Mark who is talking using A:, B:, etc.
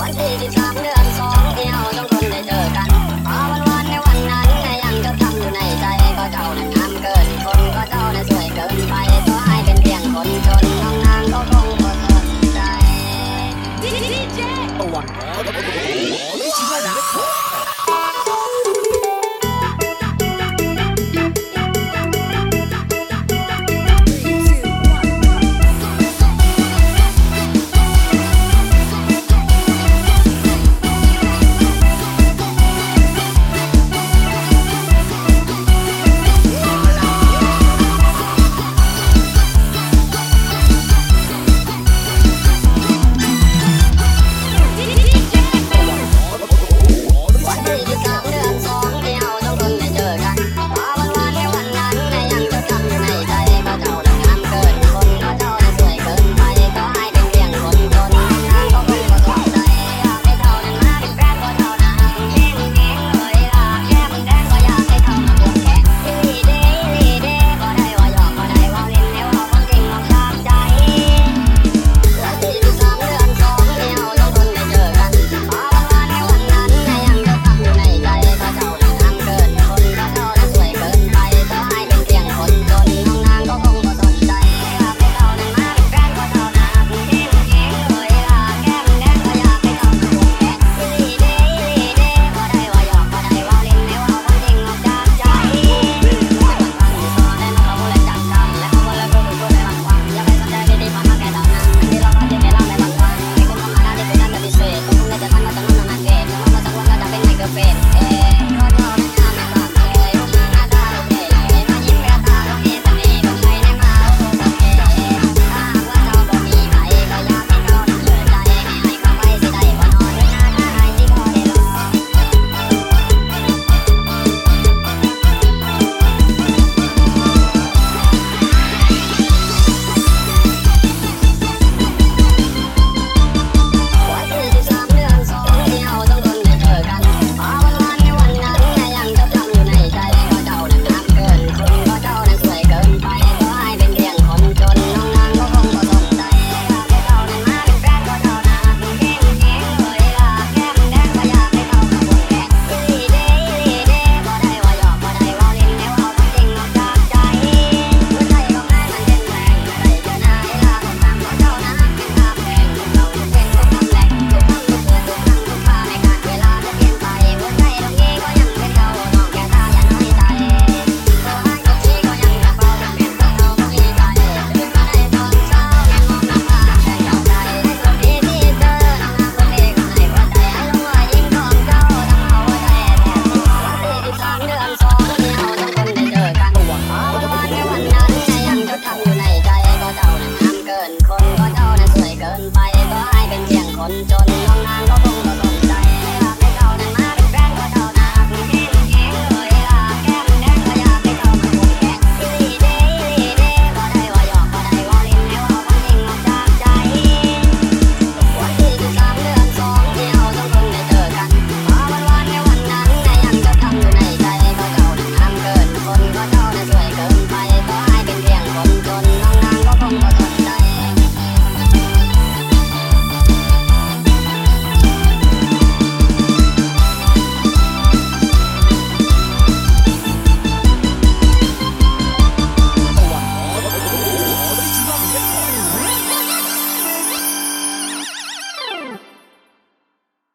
A: วันที่สิบสามเดือนสองที่เราต้องคนได้เจอกันพอวันวันในวันนั้นนะยังจะทำอยู่ในใจก็เจ้านั้นงามเกินคนก็เจ้านั้นสวยเกินไปก็ให้เป็นเพียงคนจนน้องนางก็คงบ่สนใจ DJ ตะ
B: วัน